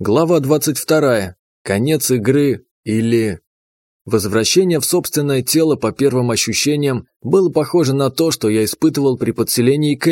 Глава 22. Конец игры или... Возвращение в собственное тело по первым ощущениям было похоже на то, что я испытывал при подселении к.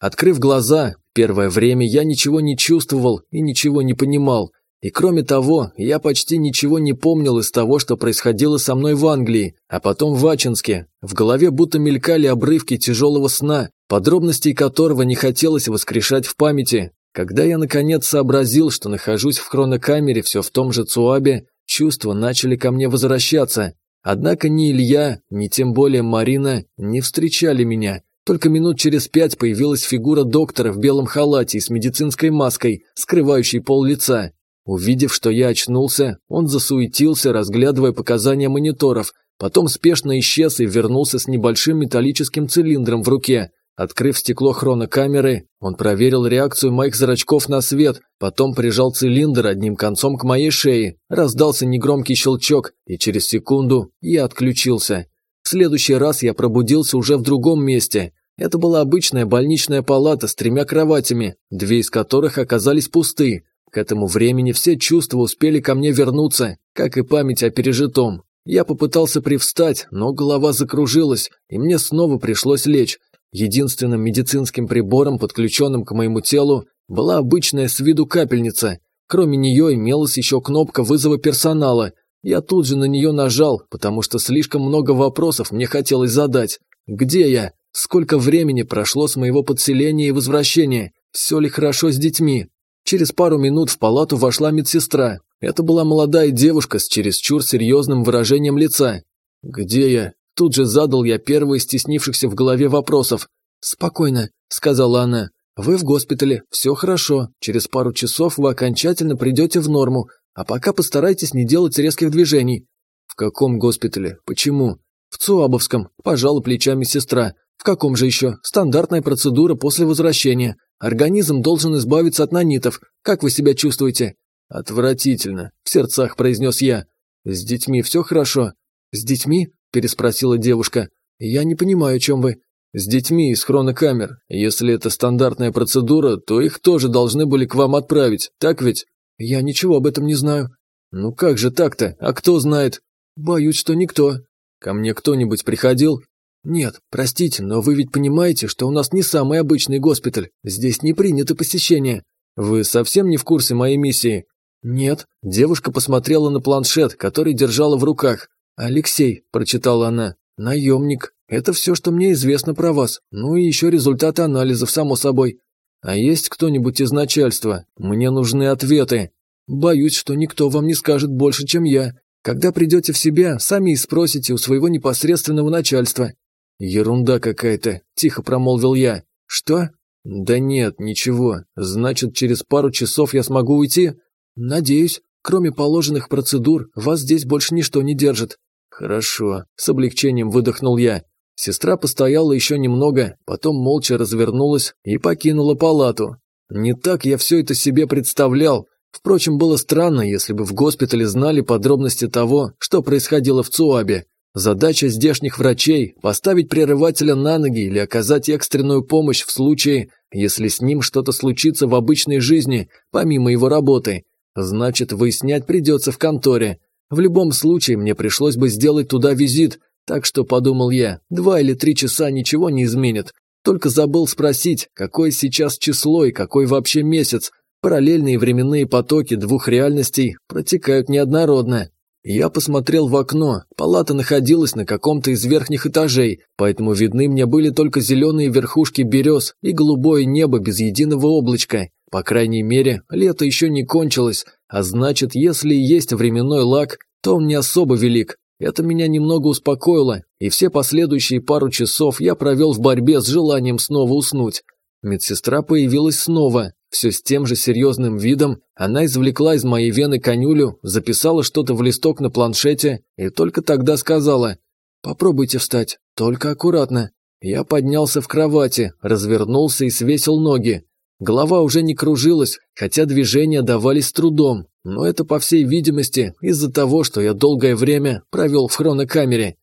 Открыв глаза, первое время я ничего не чувствовал и ничего не понимал. И кроме того, я почти ничего не помнил из того, что происходило со мной в Англии, а потом в Ачинске. В голове будто мелькали обрывки тяжелого сна, подробностей которого не хотелось воскрешать в памяти, когда я наконец сообразил, что нахожусь в хронокамере все в том же Цуабе, чувства начали ко мне возвращаться. Однако ни Илья, ни тем более Марина не встречали меня. Только минут через пять появилась фигура доктора в белом халате и с медицинской маской, скрывающей пол лица. Увидев, что я очнулся, он засуетился, разглядывая показания мониторов, потом спешно исчез и вернулся с небольшим металлическим цилиндром в руке. Открыв стекло хронокамеры, он проверил реакцию моих зрачков на свет, потом прижал цилиндр одним концом к моей шее, раздался негромкий щелчок, и через секунду я отключился. В следующий раз я пробудился уже в другом месте. Это была обычная больничная палата с тремя кроватями, две из которых оказались пусты. К этому времени все чувства успели ко мне вернуться, как и память о пережитом. Я попытался привстать, но голова закружилась, и мне снова пришлось лечь, Единственным медицинским прибором, подключенным к моему телу, была обычная с виду капельница. Кроме нее имелась еще кнопка вызова персонала. Я тут же на нее нажал, потому что слишком много вопросов мне хотелось задать. Где я? Сколько времени прошло с моего подселения и возвращения? Все ли хорошо с детьми? Через пару минут в палату вошла медсестра. Это была молодая девушка с чересчур серьезным выражением лица. «Где я?» Тут же задал я первый стеснившихся в голове вопросов. «Спокойно», — сказала она. «Вы в госпитале, все хорошо. Через пару часов вы окончательно придете в норму, а пока постарайтесь не делать резких движений». «В каком госпитале? Почему?» «В Цуабовском», – пожала плечами сестра. «В каком же еще? Стандартная процедура после возвращения. Организм должен избавиться от нанитов. Как вы себя чувствуете?» «Отвратительно», – в сердцах произнес я. «С детьми все хорошо?» «С детьми? – переспросила девушка. «Я не понимаю, о чем вы». «С детьми из хронокамер. Если это стандартная процедура, то их тоже должны были к вам отправить, так ведь?» «Я ничего об этом не знаю». «Ну как же так-то? А кто знает?» «Боюсь, что никто». «Ко мне кто-нибудь приходил?» «Нет, простите, но вы ведь понимаете, что у нас не самый обычный госпиталь. Здесь не принято посещение». «Вы совсем не в курсе моей миссии?» «Нет». Девушка посмотрела на планшет, который держала в руках. «Алексей», – прочитала она, – «наемник. Это все, что мне известно про вас. Ну и еще результаты анализов, само собой. А есть кто-нибудь из начальства? Мне нужны ответы. Боюсь, что никто вам не скажет больше, чем я. Когда придете в себя, сами и спросите у своего непосредственного начальства». «Ерунда какая-то», – тихо промолвил я. «Что?» «Да нет, ничего. Значит, через пару часов я смогу уйти?» «Надеюсь. Кроме положенных процедур, вас здесь больше ничто не держит. «Хорошо», – с облегчением выдохнул я. Сестра постояла еще немного, потом молча развернулась и покинула палату. Не так я все это себе представлял. Впрочем, было странно, если бы в госпитале знали подробности того, что происходило в ЦУАБе. Задача здешних врачей – поставить прерывателя на ноги или оказать экстренную помощь в случае, если с ним что-то случится в обычной жизни, помимо его работы. Значит, выяснять придется в конторе. В любом случае, мне пришлось бы сделать туда визит, так что, подумал я, два или три часа ничего не изменит. Только забыл спросить, какое сейчас число и какой вообще месяц. Параллельные временные потоки двух реальностей протекают неоднородно. Я посмотрел в окно, палата находилась на каком-то из верхних этажей, поэтому видны мне были только зеленые верхушки берез и голубое небо без единого облачка. По крайней мере, лето еще не кончилось, а значит, если есть временной лак, то он не особо велик. Это меня немного успокоило, и все последующие пару часов я провел в борьбе с желанием снова уснуть. Медсестра появилась снова, все с тем же серьезным видом, она извлекла из моей вены конюлю, записала что-то в листок на планшете и только тогда сказала «Попробуйте встать, только аккуратно». Я поднялся в кровати, развернулся и свесил ноги. Голова уже не кружилась, хотя движения давались трудом, но это, по всей видимости, из-за того, что я долгое время провел в хронокамере.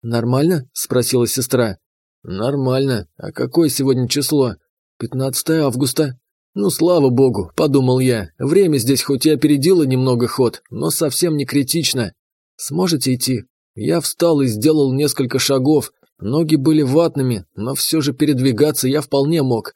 «Нормально?» – спросила сестра. «Нормально. А какое сегодня число?» «15 августа». Ну, слава богу, подумал я, время здесь хоть и опередило немного ход, но совсем не критично. Сможете идти? Я встал и сделал несколько шагов. Ноги были ватными, но все же передвигаться я вполне мог.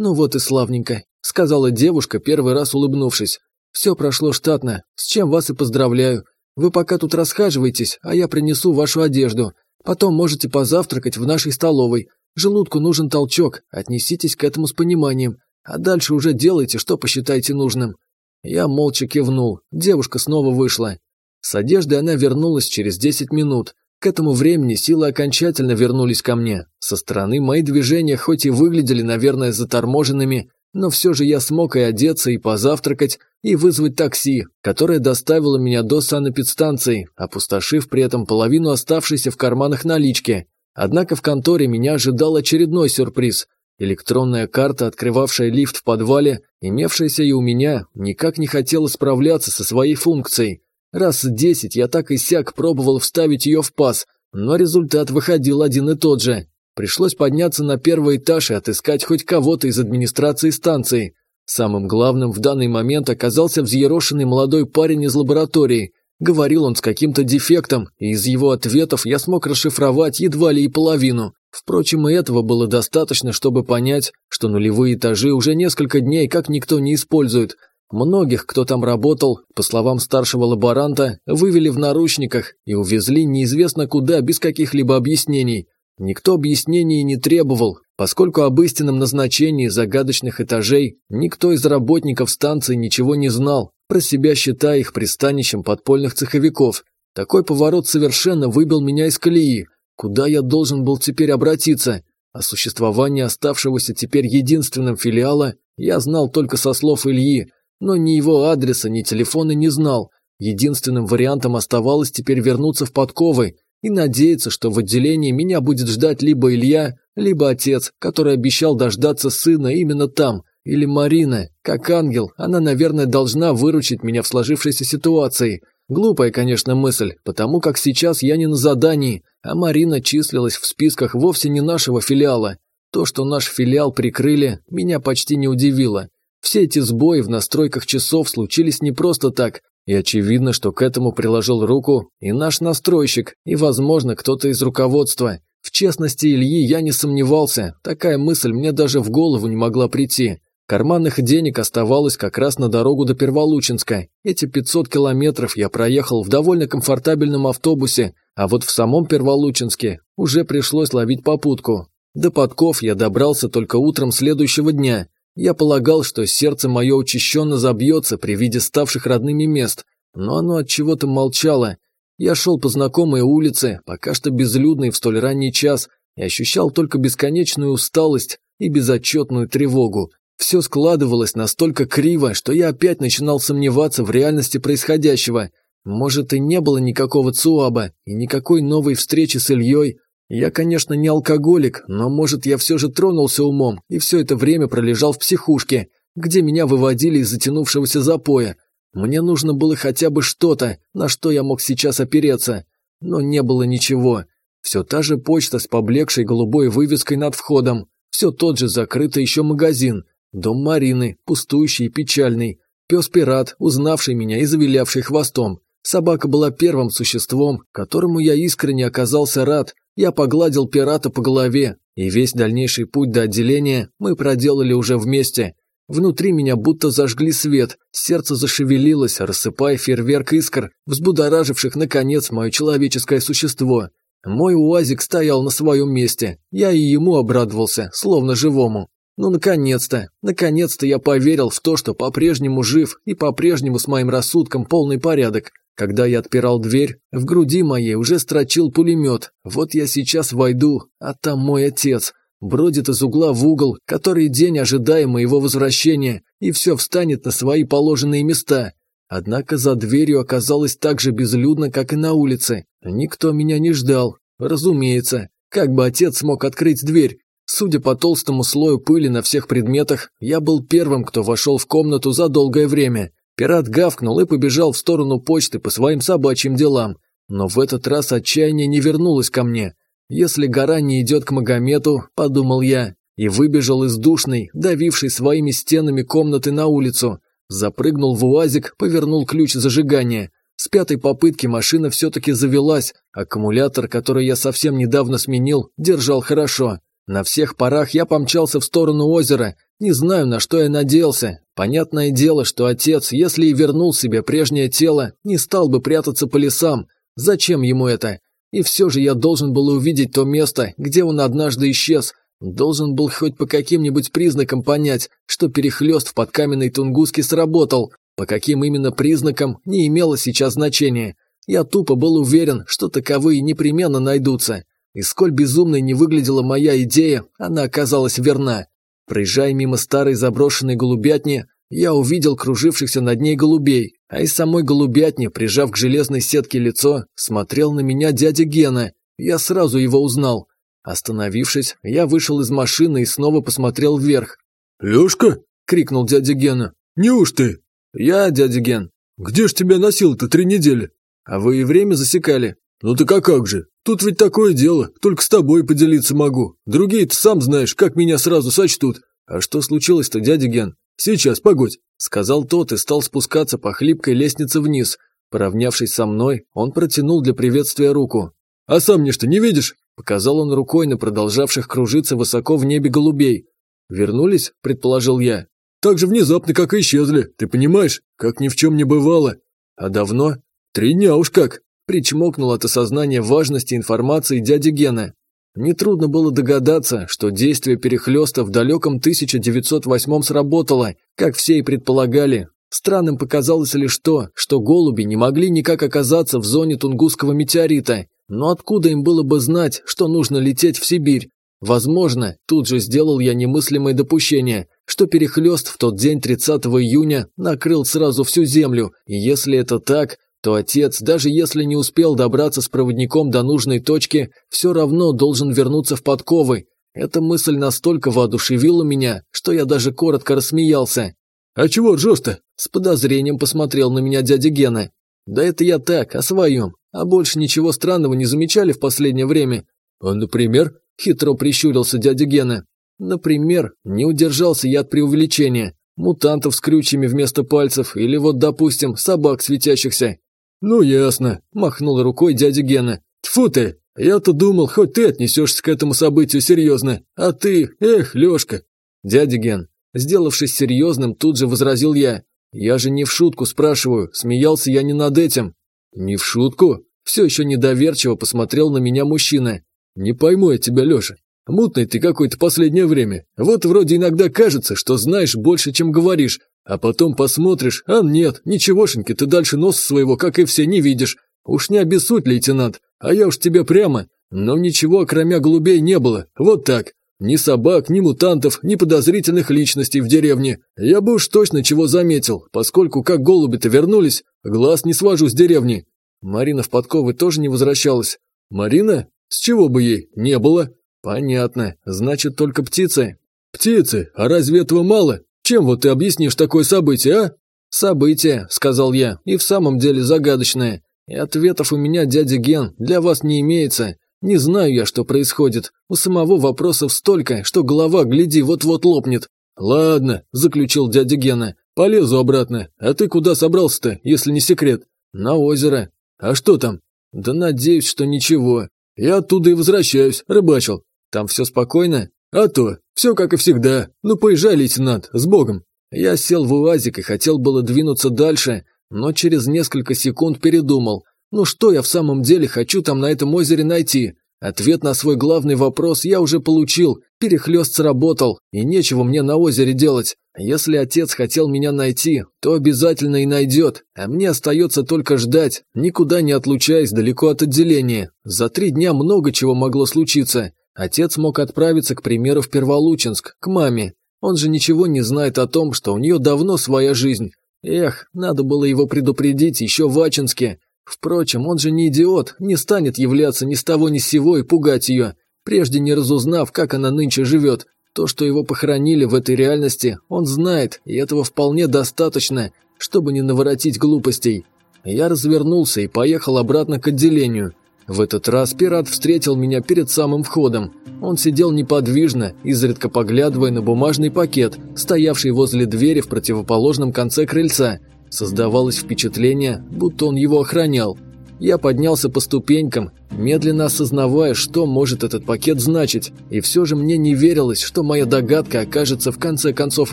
Ну вот и славненько, сказала девушка, первый раз улыбнувшись. Все прошло штатно, с чем вас и поздравляю. Вы пока тут расхаживайтесь, а я принесу вашу одежду. Потом можете позавтракать в нашей столовой. Желудку нужен толчок, отнеситесь к этому с пониманием. А дальше уже делайте, что посчитаете нужным». Я молча кивнул. Девушка снова вышла. С одеждой она вернулась через 10 минут. К этому времени силы окончательно вернулись ко мне. Со стороны мои движения хоть и выглядели, наверное, заторможенными, но все же я смог и одеться, и позавтракать, и вызвать такси, которое доставило меня до санэпидстанции, опустошив при этом половину оставшейся в карманах налички. Однако в конторе меня ожидал очередной сюрприз. Электронная карта, открывавшая лифт в подвале, имевшаяся и у меня, никак не хотела справляться со своей функцией. Раз десять я так и сяк пробовал вставить ее в паз, но результат выходил один и тот же. Пришлось подняться на первый этаж и отыскать хоть кого-то из администрации станции. Самым главным в данный момент оказался взъерошенный молодой парень из лаборатории, Говорил он с каким-то дефектом, и из его ответов я смог расшифровать едва ли и половину. Впрочем, и этого было достаточно, чтобы понять, что нулевые этажи уже несколько дней как никто не использует. Многих, кто там работал, по словам старшего лаборанта, вывели в наручниках и увезли неизвестно куда без каких-либо объяснений. Никто объяснений не требовал, поскольку об истинном назначении загадочных этажей никто из работников станции ничего не знал, про себя считая их пристанищем подпольных цеховиков. Такой поворот совершенно выбил меня из колеи. Куда я должен был теперь обратиться? О существовании оставшегося теперь единственным филиала я знал только со слов Ильи, но ни его адреса, ни телефона не знал. Единственным вариантом оставалось теперь вернуться в подковы и надеяться, что в отделении меня будет ждать либо Илья, либо отец, который обещал дождаться сына именно там, или Марина, как ангел, она, наверное, должна выручить меня в сложившейся ситуации. Глупая, конечно, мысль, потому как сейчас я не на задании, а Марина числилась в списках вовсе не нашего филиала. То, что наш филиал прикрыли, меня почти не удивило. Все эти сбои в настройках часов случились не просто так, и очевидно, что к этому приложил руку и наш настройщик, и, возможно, кто-то из руководства. В честности Ильи я не сомневался, такая мысль мне даже в голову не могла прийти. Карманных денег оставалось как раз на дорогу до Перволучинска. Эти 500 километров я проехал в довольно комфортабельном автобусе, а вот в самом Перволучинске уже пришлось ловить попутку. До подков я добрался только утром следующего дня. Я полагал, что сердце мое учащенно забьется при виде ставших родными мест, но оно от чего-то молчало. Я шел по знакомой улице, пока что безлюдной в столь ранний час, и ощущал только бесконечную усталость и безотчетную тревогу. Все складывалось настолько криво, что я опять начинал сомневаться в реальности происходящего. Может, и не было никакого ЦУАБа, и никакой новой встречи с Ильей. Я, конечно, не алкоголик, но, может, я все же тронулся умом и все это время пролежал в психушке, где меня выводили из затянувшегося запоя. Мне нужно было хотя бы что-то, на что я мог сейчас опереться. Но не было ничего. Все та же почта с поблекшей голубой вывеской над входом. Все тот же закрытый еще магазин, Дом Марины, пустующий и печальный. Пес-пират, узнавший меня и завилявший хвостом. Собака была первым существом, которому я искренне оказался рад. Я погладил пирата по голове, и весь дальнейший путь до отделения мы проделали уже вместе. Внутри меня будто зажгли свет, сердце зашевелилось, рассыпая фейерверк искр, взбудораживших, наконец, мое человеческое существо. Мой уазик стоял на своем месте, я и ему обрадовался, словно живому. Ну, наконец-то, наконец-то я поверил в то, что по-прежнему жив и по-прежнему с моим рассудком полный порядок. Когда я отпирал дверь, в груди моей уже строчил пулемет. Вот я сейчас войду, а там мой отец. Бродит из угла в угол, который день ожидая моего возвращения, и все встанет на свои положенные места. Однако за дверью оказалось так же безлюдно, как и на улице. Никто меня не ждал. Разумеется, как бы отец смог открыть дверь? Судя по толстому слою пыли на всех предметах, я был первым, кто вошел в комнату за долгое время. Пират гавкнул и побежал в сторону почты по своим собачьим делам. Но в этот раз отчаяние не вернулось ко мне. Если гора не идет к Магомету, подумал я, и выбежал из душной, давившей своими стенами комнаты на улицу. Запрыгнул в УАЗик, повернул ключ зажигания. С пятой попытки машина все-таки завелась, аккумулятор, который я совсем недавно сменил, держал хорошо. На всех парах я помчался в сторону озера, не знаю, на что я надеялся. Понятное дело, что отец, если и вернул себе прежнее тело, не стал бы прятаться по лесам. Зачем ему это? И все же я должен был увидеть то место, где он однажды исчез. Должен был хоть по каким-нибудь признакам понять, что перехлест в подкаменной Тунгуске сработал. По каким именно признакам, не имело сейчас значения. Я тупо был уверен, что таковые непременно найдутся. И сколь безумной не выглядела моя идея, она оказалась верна. Проезжая мимо старой заброшенной голубятни, я увидел кружившихся над ней голубей, а из самой голубятни, прижав к железной сетке лицо, смотрел на меня дядя Гена. Я сразу его узнал. Остановившись, я вышел из машины и снова посмотрел вверх. «Лёшка?» – крикнул дядя Гена. «Неуж ты?» «Я, дядя Ген». «Где ж тебя носил-то три недели?» «А вы и время засекали?» «Ну так а как же? Тут ведь такое дело, только с тобой поделиться могу. Другие-то сам знаешь, как меня сразу сочтут». «А что случилось-то, дядя Ген?» «Сейчас, погодь», – сказал тот и стал спускаться по хлипкой лестнице вниз. Поравнявшись со мной, он протянул для приветствия руку. «А сам мне что, не видишь?» – показал он рукой на продолжавших кружиться высоко в небе голубей. «Вернулись?» – предположил я. «Так же внезапно, как и исчезли, ты понимаешь? Как ни в чем не бывало». «А давно?» «Три дня уж как». Причмокнул от осознания важности информации дяди Гена. Нетрудно было догадаться, что действие перехлёста в далеком 1908 сработало, как все и предполагали. Странным показалось лишь то, что голуби не могли никак оказаться в зоне Тунгусского метеорита. Но откуда им было бы знать, что нужно лететь в Сибирь? Возможно, тут же сделал я немыслимое допущение, что перехлёст в тот день 30 июня накрыл сразу всю Землю, и если это так, то отец, даже если не успел добраться с проводником до нужной точки, все равно должен вернуться в подковы. Эта мысль настолько воодушевила меня, что я даже коротко рассмеялся. «А чего ржешь-то?» С подозрением посмотрел на меня дядя Гена. «Да это я так, о своем. А больше ничего странного не замечали в последнее время?» «А, например?» – хитро прищурился дядя Гена. «Например, не удержался я от преувеличения. Мутантов с крючьями вместо пальцев или вот, допустим, собак светящихся. «Ну ясно», – махнул рукой дядя Гена. «Тьфу ты! Я-то думал, хоть ты отнесешься к этому событию серьезно, а ты, эх, Лешка!» «Дядя Ген», сделавшись серьезным, тут же возразил я. «Я же не в шутку спрашиваю, смеялся я не над этим». «Не в шутку?» Все еще недоверчиво посмотрел на меня мужчина. «Не пойму я тебя, Леша. Мутный ты какой-то последнее время. Вот вроде иногда кажется, что знаешь больше, чем говоришь, а потом посмотришь, а нет, ничегошеньки, ты дальше нос своего, как и все, не видишь. Уж не обессудь, лейтенант, а я уж тебя прямо. Но ничего, кроме голубей, не было. Вот так. Ни собак, ни мутантов, ни подозрительных личностей в деревне. Я бы уж точно чего заметил, поскольку как голуби-то вернулись, глаз не свожу с деревни. Марина в подковы тоже не возвращалась. Марина? С чего бы ей? Не было. Понятно. Значит, только птицы. Птицы? А разве этого мало? Чем вот ты объяснишь такое событие, а?» «Событие», — сказал я, — «и в самом деле загадочное. И ответов у меня, дядя Ген, для вас не имеется. Не знаю я, что происходит. У самого вопросов столько, что голова, гляди, вот-вот лопнет». «Ладно», — заключил дядя Гена, — «полезу обратно. А ты куда собрался-то, если не секрет?» «На озеро». «А что там?» «Да надеюсь, что ничего. Я оттуда и возвращаюсь, рыбачил». «Там все спокойно?» «А то, все как и всегда. Ну поезжай, лейтенант, с Богом». Я сел в УАЗик и хотел было двинуться дальше, но через несколько секунд передумал. Ну что я в самом деле хочу там на этом озере найти? Ответ на свой главный вопрос я уже получил, перехлёст сработал, и нечего мне на озере делать. Если отец хотел меня найти, то обязательно и найдет, а мне остается только ждать, никуда не отлучаясь далеко от отделения. За три дня много чего могло случиться. Отец мог отправиться, к примеру, в Перволучинск, к маме. Он же ничего не знает о том, что у нее давно своя жизнь. Эх, надо было его предупредить еще в Ачинске. Впрочем, он же не идиот, не станет являться ни с того ни с сего и пугать ее, прежде не разузнав, как она нынче живет. То, что его похоронили в этой реальности, он знает, и этого вполне достаточно, чтобы не наворотить глупостей. Я развернулся и поехал обратно к отделению. В этот раз пират встретил меня перед самым входом. Он сидел неподвижно, изредка поглядывая на бумажный пакет, стоявший возле двери в противоположном конце крыльца. Создавалось впечатление, будто он его охранял. Я поднялся по ступенькам, медленно осознавая, что может этот пакет значить, и все же мне не верилось, что моя догадка окажется в конце концов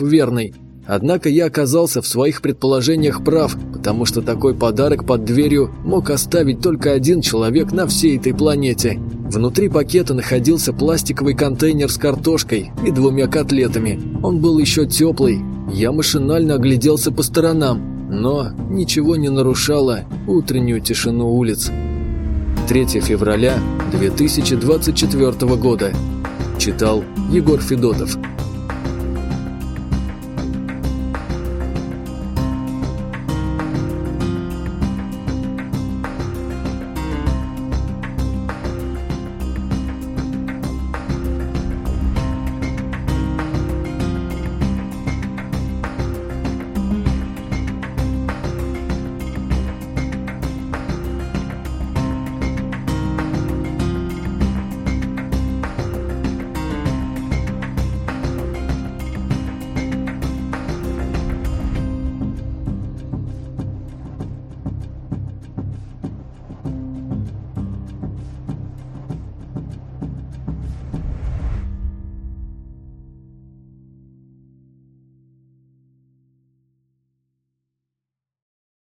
верной. Однако я оказался в своих предположениях прав, потому что такой подарок под дверью мог оставить только один человек на всей этой планете. Внутри пакета находился пластиковый контейнер с картошкой и двумя котлетами. Он был еще теплый. Я машинально огляделся по сторонам, но ничего не нарушало утреннюю тишину улиц. 3 февраля 2024 года. Читал Егор Федотов.